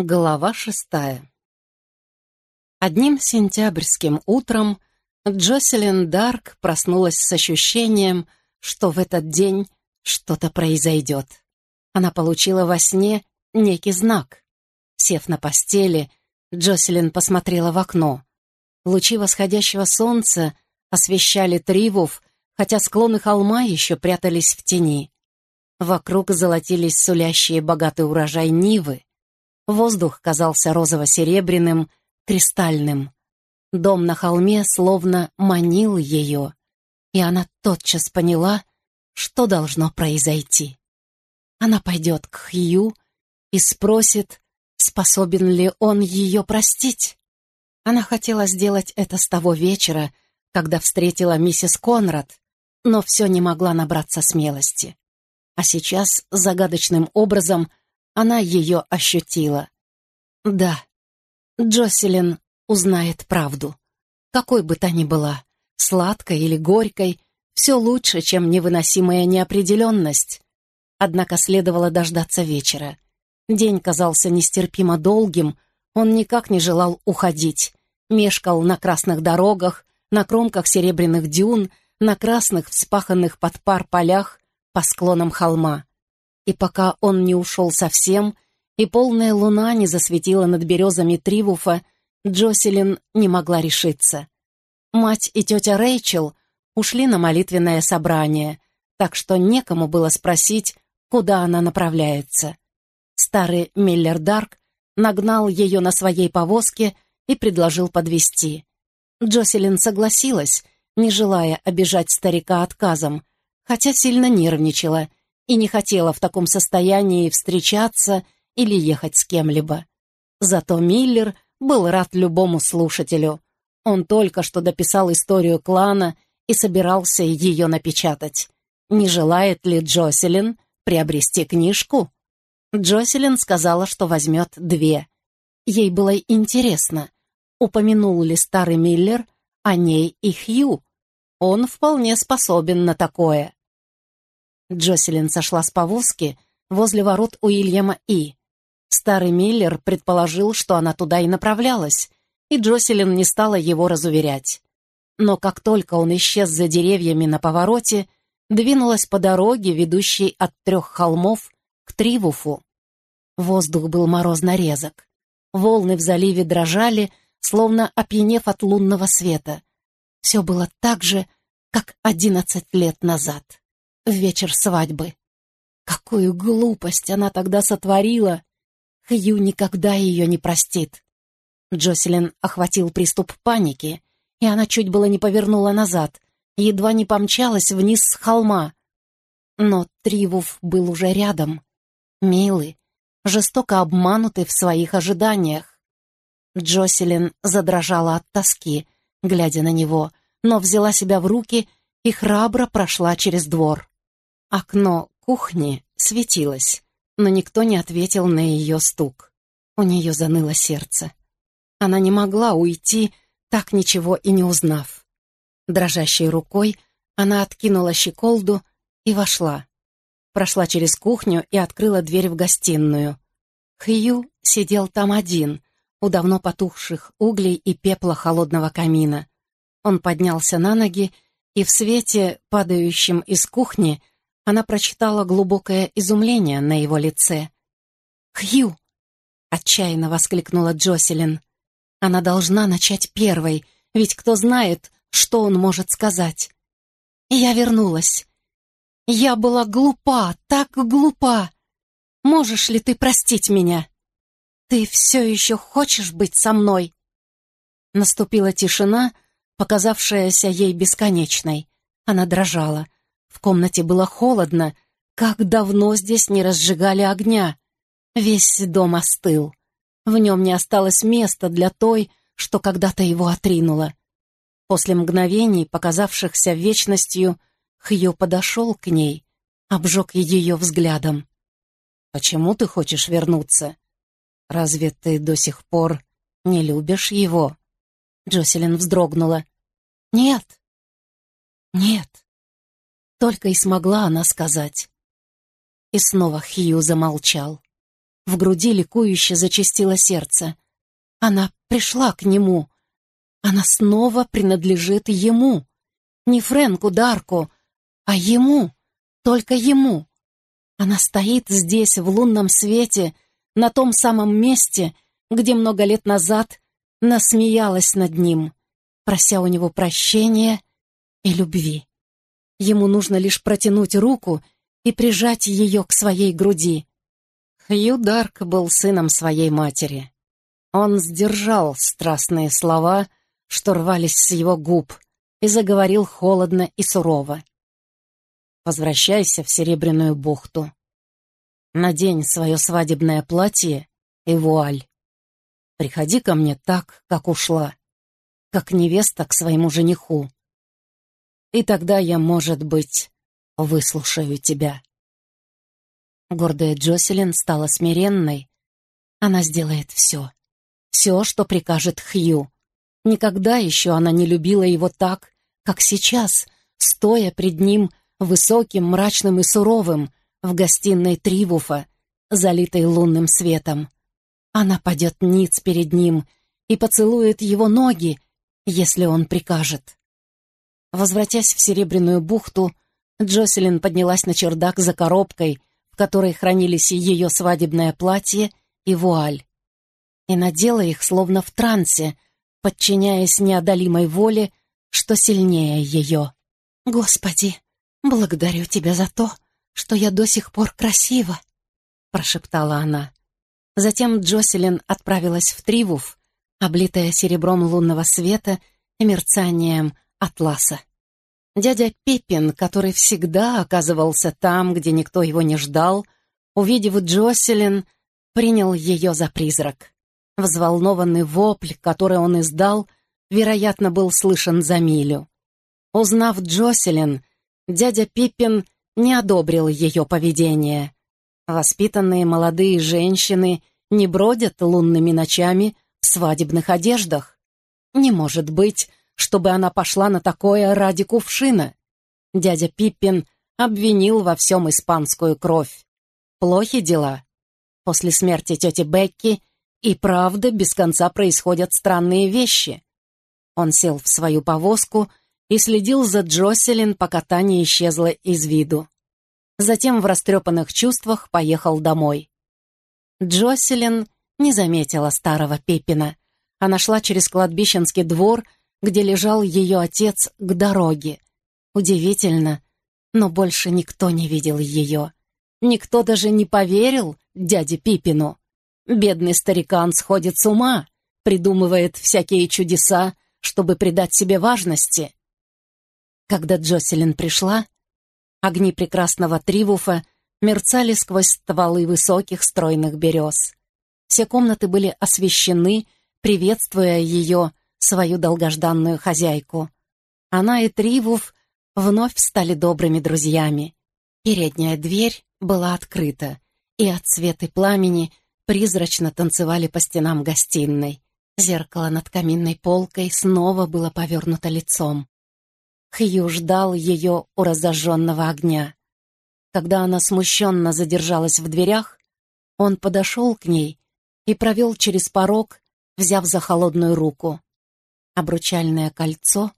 Глава шестая Одним сентябрьским утром Джоселин Дарк проснулась с ощущением, что в этот день что-то произойдет. Она получила во сне некий знак. Сев на постели, Джоселин посмотрела в окно. Лучи восходящего солнца освещали Тривов, хотя склоны холма еще прятались в тени. Вокруг золотились сулящие богатый урожай Нивы, Воздух казался розово-серебряным, кристальным. Дом на холме словно манил ее, и она тотчас поняла, что должно произойти. Она пойдет к Хью и спросит, способен ли он ее простить. Она хотела сделать это с того вечера, когда встретила миссис Конрад, но все не могла набраться смелости. А сейчас загадочным образом она ее ощутила. Да, Джоселин узнает правду. Какой бы та ни была, сладкой или горькой, все лучше, чем невыносимая неопределенность. Однако следовало дождаться вечера. День казался нестерпимо долгим, он никак не желал уходить. Мешкал на красных дорогах, на кромках серебряных дюн, на красных вспаханных под пар полях по склонам холма и пока он не ушел совсем, и полная луна не засветила над березами Тривуфа, Джоселин не могла решиться. Мать и тетя Рэйчел ушли на молитвенное собрание, так что некому было спросить, куда она направляется. Старый Миллер Дарк нагнал ее на своей повозке и предложил подвести. Джоселин согласилась, не желая обижать старика отказом, хотя сильно нервничала и не хотела в таком состоянии встречаться или ехать с кем-либо. Зато Миллер был рад любому слушателю. Он только что дописал историю клана и собирался ее напечатать. Не желает ли Джоселин приобрести книжку? Джоселин сказала, что возьмет две. Ей было интересно, упомянул ли старый Миллер о ней и Хью. Он вполне способен на такое. Джоселин сошла с повозки возле ворот Уильяма И. Старый Миллер предположил, что она туда и направлялась, и Джоселин не стала его разуверять. Но как только он исчез за деревьями на повороте, двинулась по дороге, ведущей от трех холмов к Тривуфу. Воздух был морозно резок. Волны в заливе дрожали, словно опьянев от лунного света. Все было так же, как одиннадцать лет назад в вечер свадьбы. Какую глупость она тогда сотворила! Хью никогда ее не простит. Джоселин охватил приступ паники, и она чуть было не повернула назад, едва не помчалась вниз с холма. Но Тривуф был уже рядом, милый, жестоко обманутый в своих ожиданиях. Джоселин задрожала от тоски, глядя на него, но взяла себя в руки и храбро прошла через двор. Окно кухни светилось, но никто не ответил на ее стук. У нее заныло сердце. Она не могла уйти, так ничего и не узнав. Дрожащей рукой она откинула щеколду и вошла. Прошла через кухню и открыла дверь в гостиную. Хью сидел там один, у давно потухших углей и пепла холодного камина. Он поднялся на ноги, и в свете, падающем из кухни, она прочитала глубокое изумление на его лице. «Хью!» — отчаянно воскликнула Джоселин. «Она должна начать первой, ведь кто знает, что он может сказать». я вернулась. Я была глупа, так глупа. Можешь ли ты простить меня? Ты все еще хочешь быть со мной?» Наступила тишина, показавшаяся ей бесконечной. Она дрожала — в комнате было холодно, как давно здесь не разжигали огня. Весь дом остыл. В нем не осталось места для той, что когда-то его отринуло. После мгновений, показавшихся вечностью, Хью подошел к ней, обжег ее взглядом. «Почему ты хочешь вернуться? Разве ты до сих пор не любишь его?» Джоселин вздрогнула. «Нет, нет, только и смогла она сказать. И снова Хью замолчал. В груди ликующе зачастило сердце. Она пришла к нему. Она снова принадлежит ему. Не Фрэнку Дарку, а ему, только ему. Она стоит здесь, в лунном свете, на том самом месте, где много лет назад насмеялась над ним, прося у него прощения и любви. Ему нужно лишь протянуть руку и прижать ее к своей груди. Хью Дарк был сыном своей матери. Он сдержал страстные слова, что рвались с его губ, и заговорил холодно и сурово. «Возвращайся в Серебряную бухту. Надень свое свадебное платье и вуаль. Приходи ко мне так, как ушла, как невеста к своему жениху. И тогда я, может быть, выслушаю тебя». Гордая Джоселин стала смиренной. Она сделает все. Все, что прикажет Хью. Никогда еще она не любила его так, как сейчас, стоя пред ним высоким, мрачным и суровым в гостиной Тривуфа, залитой лунным светом. Она падет ниц перед ним и поцелует его ноги, если он прикажет. Возвратясь в Серебряную бухту, Джоселин поднялась на чердак за коробкой, в которой хранились ее свадебное платье и вуаль, и надела их словно в трансе, подчиняясь неодолимой воле, что сильнее ее. «Господи, благодарю тебя за то, что я до сих пор красива», — прошептала она. Затем Джоселин отправилась в Тривуф, облитая серебром лунного света и мерцанием атласа. Дядя Пеппин, который всегда оказывался там, где никто его не ждал, увидев Джоселин, принял ее за призрак. Взволнованный вопль, который он издал, вероятно, был слышен за милю. Узнав Джоселин, дядя Пиппин не одобрил ее поведение. Воспитанные молодые женщины не бродят лунными ночами в свадебных одеждах. Не может быть, чтобы она пошла на такое ради кувшина. Дядя Пиппин обвинил во всем испанскую кровь. Плохи дела. После смерти тети Бекки и правда без конца происходят странные вещи. Он сел в свою повозку и следил за Джоселин, пока та не исчезла из виду. Затем в растрепанных чувствах поехал домой. Джоселин не заметила старого Пеппина. Она шла через кладбищенский двор, где лежал ее отец, к дороге. Удивительно, но больше никто не видел ее. Никто даже не поверил дяде Пипину. Бедный старикан сходит с ума, придумывает всякие чудеса, чтобы придать себе важности. Когда Джоселин пришла, Огни прекрасного Тривуфа мерцали сквозь стволы высоких стройных берез. Все комнаты были освещены, приветствуя ее, свою долгожданную хозяйку. Она и Тривуф вновь стали добрыми друзьями. Передняя дверь была открыта, и от света пламени призрачно танцевали по стенам гостиной. Зеркало над каминной полкой снова было повернуто лицом. Хью ждал ее у разожженного огня. Когда она смущенно задержалась в дверях, он подошел к ней и провел через порог, взяв за холодную руку. Обручальное кольцо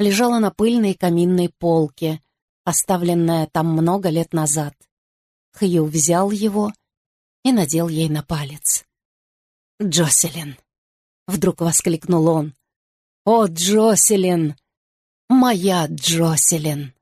лежало на пыльной каминной полке, оставленное там много лет назад. Хью взял его и надел ей на палец. «Джоселин!» — вдруг воскликнул он. «О, Джоселин! моя Джоселин.